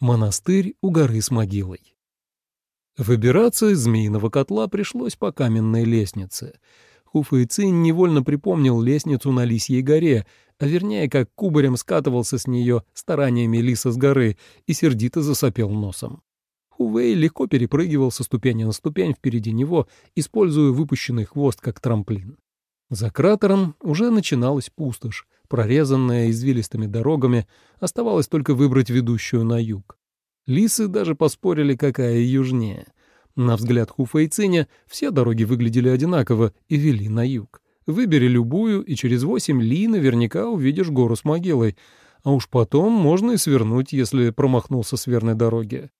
Монастырь у горы с могилой. Выбираться из змеиного котла пришлось по каменной лестнице. Хуфэйцин невольно припомнил лестницу на Лисьей горе, а вернее, как кубарем скатывался с нее стараниями лиса с горы и сердито засопел носом. Хувей легко перепрыгивал со ступени на ступень впереди него, используя выпущенный хвост как трамплин. За кратером уже начиналась пустошь, прорезанная извилистыми дорогами, оставалось только выбрать ведущую на юг. Лисы даже поспорили, какая южнее. На взгляд Хуфейциня все дороги выглядели одинаково и вели на юг. Выбери любую, и через восемь ли наверняка увидишь гору с могилой, а уж потом можно и свернуть, если промахнулся с верной дороги.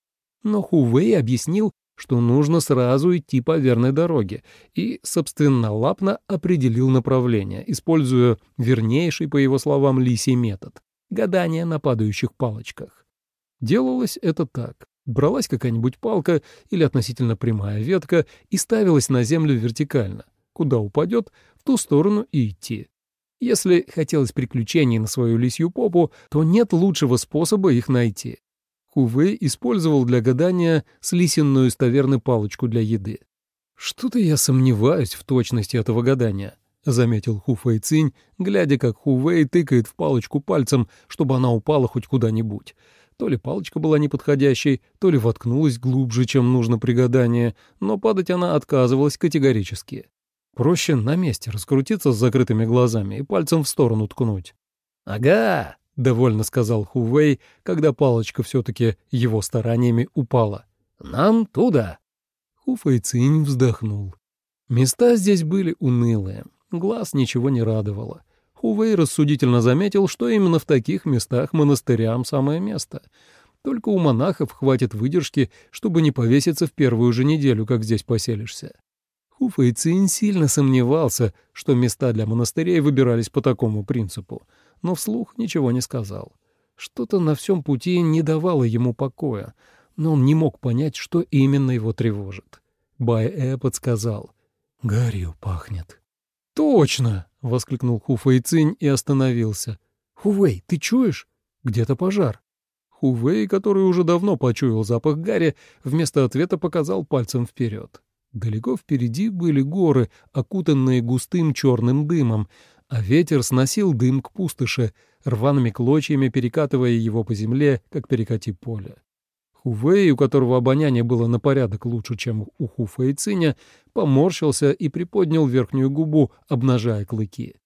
Но Хувей объяснил, что нужно сразу идти по верной дороге, и собственнолапно определил направление, используя вернейший, по его словам, лисий метод — гадание на падающих палочках. Делалось это так. Бралась какая-нибудь палка или относительно прямая ветка и ставилась на землю вертикально. Куда упадет, в ту сторону и идти. Если хотелось приключений на свою лисью попу, то нет лучшего способа их найти. Хувей использовал для гадания слисенную из таверны палочку для еды. «Что-то я сомневаюсь в точности этого гадания», — заметил Хуфэй Цинь, глядя, как Хувей тыкает в палочку пальцем, чтобы она упала хоть куда-нибудь. То ли палочка была неподходящей, то ли воткнулась глубже, чем нужно при гадании, но падать она отказывалась категорически. Проще на месте раскрутиться с закрытыми глазами и пальцем в сторону ткнуть. «Ага!» — довольно сказал Хувей, когда палочка все-таки его стараниями упала. «Нам туда!» Хуфэй Цинь вздохнул. Места здесь были унылые, глаз ничего не радовало. Хувей рассудительно заметил, что именно в таких местах монастырям самое место. Только у монахов хватит выдержки, чтобы не повеситься в первую же неделю, как здесь поселишься. Хуфэй Цинь сильно сомневался, что места для монастырей выбирались по такому принципу — но вслух ничего не сказал. Что-то на всем пути не давало ему покоя, но он не мог понять, что именно его тревожит. Бай-Э подсказал. «Гарью пахнет». «Точно!» — воскликнул Хуфэй Цинь и остановился. «Хувей, ты чуешь? Где-то пожар». Хувей, который уже давно почуял запах гари, вместо ответа показал пальцем вперед. Далеко впереди были горы, окутанные густым черным дымом, а ветер сносил дым к пустоши, рваными клочьями перекатывая его по земле, как перекати поле. Хувей, у которого обоняние было на порядок лучше, чем у Хуфа и Циня, поморщился и приподнял верхнюю губу, обнажая клыки.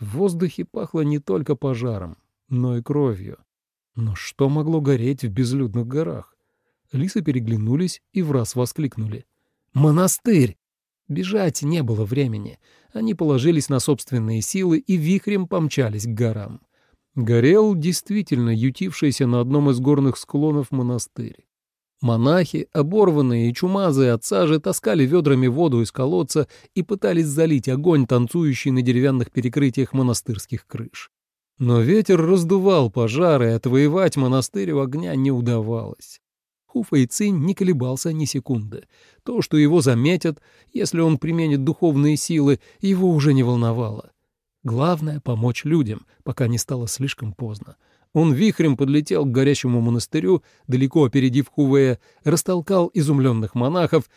В воздухе пахло не только пожаром, но и кровью. Но что могло гореть в безлюдных горах? Лисы переглянулись и враз воскликнули. «Монастырь!» Бежать не было времени. Они положились на собственные силы и вихрем помчались к горам. Горел действительно ютившийся на одном из горных склонов монастырь. Монахи, оборванные и чумазые от сажи, таскали ведрами воду из колодца и пытались залить огонь, танцующий на деревянных перекрытиях монастырских крыш. Но ветер раздувал пожары, и отвоевать монастырь у огня не удавалось. Хуфа и Цинь не колебался ни секунды. То, что его заметят, если он применит духовные силы, его уже не волновало. Главное — помочь людям, пока не стало слишком поздно. Он вихрем подлетел к горящему монастырю, далеко опередив Хувея, растолкал изумленных монахов.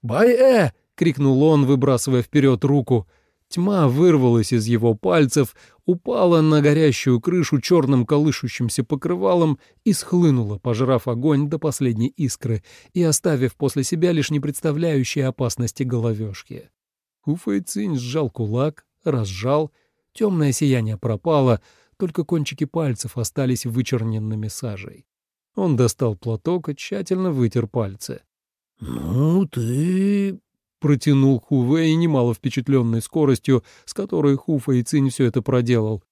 «Бай-э!» — крикнул он, выбрасывая вперед руку — Тьма вырвалась из его пальцев, упала на горящую крышу черным колышущимся покрывалом и схлынула, пожрав огонь до последней искры и оставив после себя лишь не представляющие опасности головешки. Хуфэйцинь сжал кулак, разжал, темное сияние пропало, только кончики пальцев остались вычерненными сажей. Он достал платок и тщательно вытер пальцы. «Ну, ты протянул Хувей немало впечатленной скоростью, с которой Хуфа и Цинь все это проделал.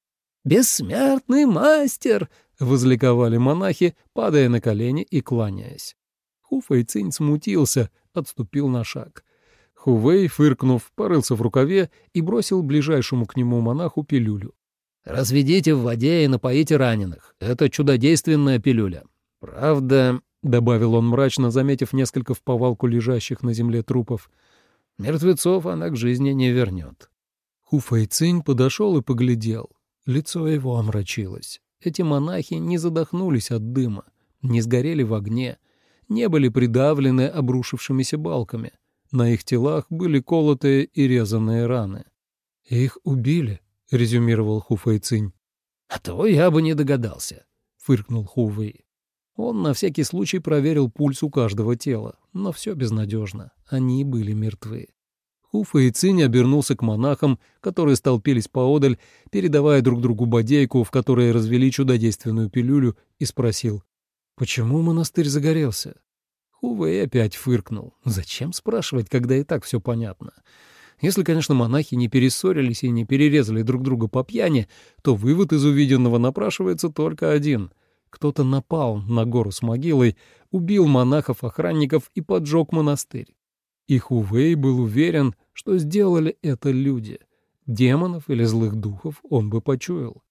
«Бессмертный мастер!» — возликовали монахи, падая на колени и кланяясь. Хуфа и Цинь смутился, отступил на шаг. Хувей, фыркнув, порылся в рукаве и бросил ближайшему к нему монаху пилюлю. «Разведите в воде и напоите раненых. Это чудодейственная пилюля. Правда, — добавил он мрачно, заметив несколько в повалку лежащих на земле трупов, — Мертвецов она к жизни не вернет. Хуфайцинь подошел и поглядел. Лицо его омрачилось. Эти монахи не задохнулись от дыма. не сгорели в огне, не были придавлены обрушившимися балками. На их телах были колотые и резанные раны. «Их убили», — резюмировал Хуфэйцинь. «А то я бы не догадался», — фыркнул Хувей. Он на всякий случай проверил пульс у каждого тела, но все безнадежно. Они были мертвы. Хуфа и Цинь обернулся к монахам, которые столпились поодаль, передавая друг другу бодейку, в которой развели чудодейственную пилюлю, и спросил, «Почему монастырь загорелся?» Хувей опять фыркнул. «Зачем спрашивать, когда и так все понятно?» Если, конечно, монахи не перессорились и не перерезали друг друга по пьяни, то вывод из увиденного напрашивается только один. Кто-то напал на гору с могилой, убил монахов-охранников и поджег монастырь. И Хувей был уверен, что сделали это люди. Демонов или злых духов он бы почуял.